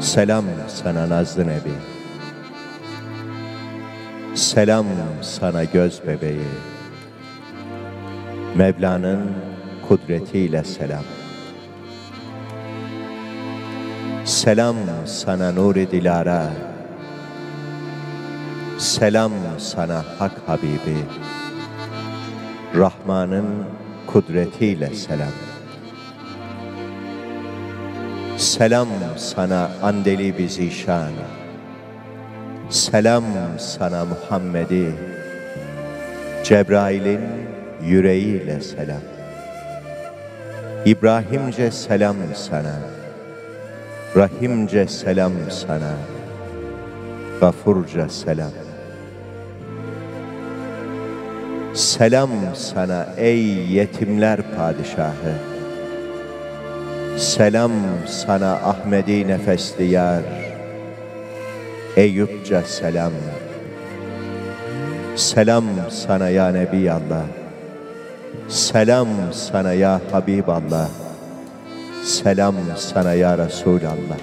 Selam sana Nazlı Nebi. Selam sana göz bebeği. Mevla'nın kudretiyle selam. Selam sana Nuri Dilara. Selam sana Hak Habibi. Rahman'ın kudretiyle selam. Selam sana Andeli Zişan. Selam sana Muhammed'i. Cebrail'in yüreğiyle selam. İbrahimce selam sana. Rahimce selam sana. Gafurca selam. Selam sana ey yetimler padişahı. Selam sana Ahmedi nefesli yar. Eyüpçe selam. Selam sana ya Nebi Allah. Selam sana ya Habiballah. Selam sana ya Resulallah.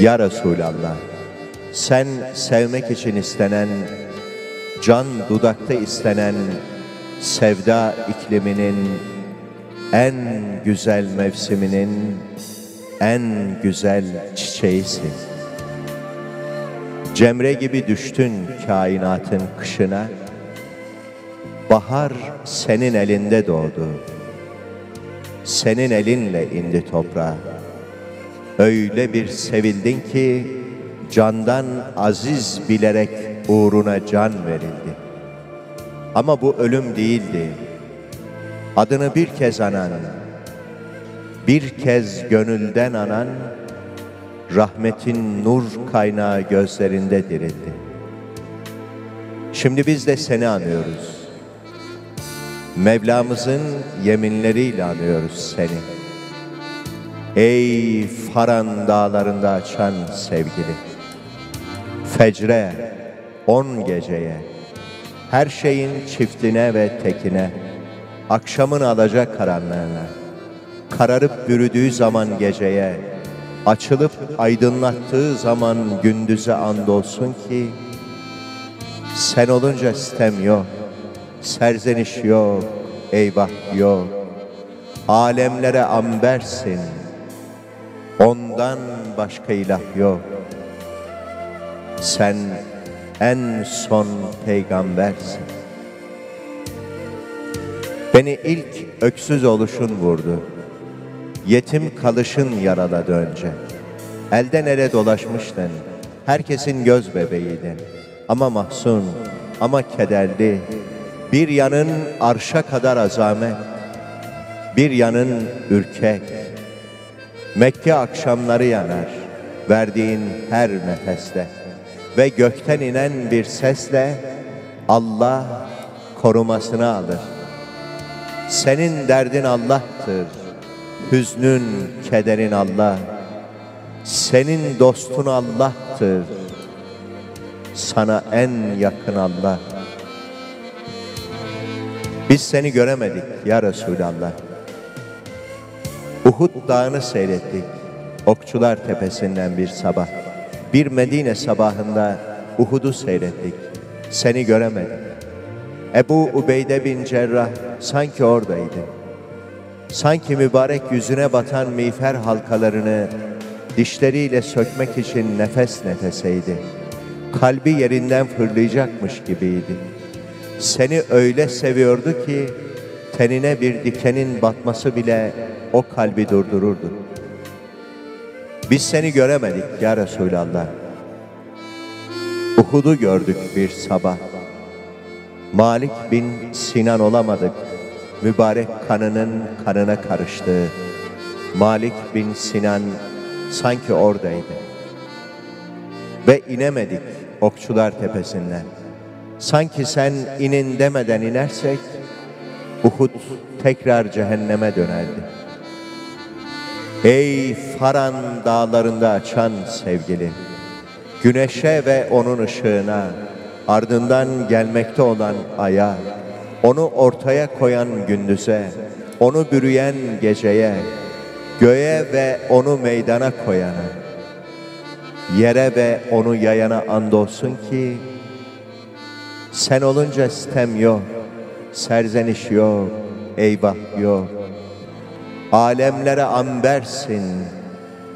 Ya Resulallah, sen sevmek için istenen, can dudakta istenen sevda ikliminin en güzel mevsiminin en güzel çiçeğisin. Cemre gibi düştün kainatın kışına, bahar senin elinde doğdu. Senin elinle indi toprağa. Öyle bir sevildin ki candan aziz bilerek uğruna can verildi. Ama bu ölüm değildi. Adını bir kez anan, bir kez gönülden anan, rahmetin nur kaynağı gözlerinde dirildi. Şimdi biz de seni anıyoruz. Mevlamızın yeminleriyle anıyoruz seni. Ey Faran dağlarında açan sevgili. Fecre, on geceye, her şeyin çiftine ve tekine, akşamın alacak karanlığına, kararıp bürüdüğü zaman geceye, açılıp aydınlattığı zaman gündüze andolsun ki, sen olunca sistem yok, serzeniş yok, eyvah yok, alemlere ambersin, ondan başka ilah yok. Sen en son peygambersin. Beni ilk öksüz oluşun vurdu. Yetim kalışın yaraladı önce. Elden ele dolaşmıştın. Herkesin göz bebeğiydin. Ama mahzun, ama kederli. Bir yanın arşa kadar azamet. Bir yanın ürkek. Mekke akşamları yanar. Verdiğin her nefeste. Ve gökten inen bir sesle Allah korumasını alır. Senin derdin Allah'tır. Hüznün, kederin Allah. Senin dostun Allah'tır. Sana en yakın Allah. Biz seni göremedik ya Resulallah. Uhud dağını seyrettik. Okçular tepesinden bir sabah. Bir Medine sabahında Uhud'u seyrettik. Seni göremedik. Ebu Ubeyde bin Cerrah sanki oradaydı. Sanki mübarek yüzüne batan miğfer halkalarını dişleriyle sökmek için nefes nefeseydi. Kalbi yerinden fırlayacakmış gibiydi. Seni öyle seviyordu ki tenine bir dikenin batması bile o kalbi durdururdu. Biz seni göremedik ya Resulallah. Uhud'u gördük bir sabah. Malik bin Sinan olamadık. Mübarek kanının kanına karıştığı. Malik bin Sinan sanki oradaydı. Ve inemedik okçular tepesinden. Sanki sen inin demeden inersek Uhud tekrar cehenneme dönerdi. Ey Faran dağlarında açan sevgili, güneşe ve onun ışığına, ardından gelmekte olan aya, onu ortaya koyan gündüze, onu bürüyen geceye, Göğe ve onu meydana koyana, yere ve onu yayana andolsun ki, sen olunca sitem yok, serzeniş yok, eyvah yok. Alemlere ambersin,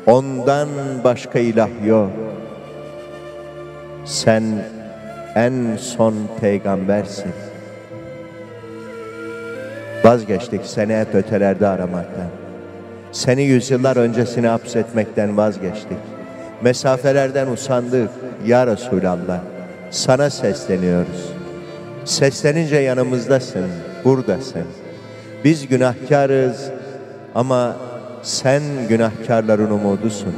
ondan başka ilah yok. Sen en son peygambersin. Vazgeçtik seni hep ötelerde aramaktan. Seni yüzyıllar öncesine hapsetmekten vazgeçtik. Mesafelerden usandık ya Resulallah. Sana sesleniyoruz. Seslenince yanımızdasın, buradasın. Biz günahkarız ama sen günahkarların umudusun.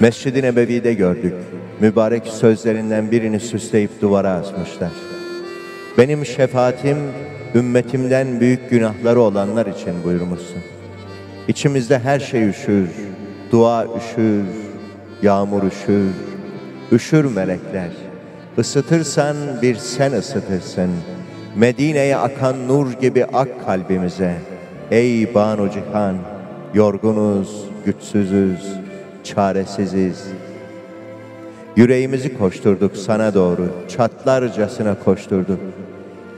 Mescid-i Nebevi'de gördük. Mübarek sözlerinden birini süsleyip duvara asmışlar. Benim şefaatim ümmetimden büyük günahları olanlar için buyurmuşsun. İçimizde her şey üşür, dua üşür, yağmur üşür, üşür melekler. Isıtırsan bir sen ısıtırsın. Medine'ye akan nur gibi ak kalbimize. Ey Banu Cihan, yorgunuz, güçsüzüz, çaresiziz. Yüreğimizi koşturduk sana doğru, çatlarcasına koşturduk.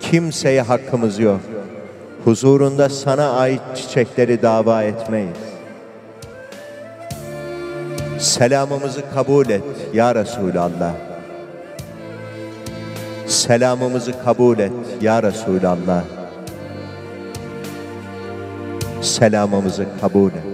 Kimseye hakkımız yok. Huzurunda sana ait çiçekleri dava etmeyiz. Selamımızı kabul et ya Resulallah. Selamımızı kabul et ya Resulallah. Selamımızı kabul et.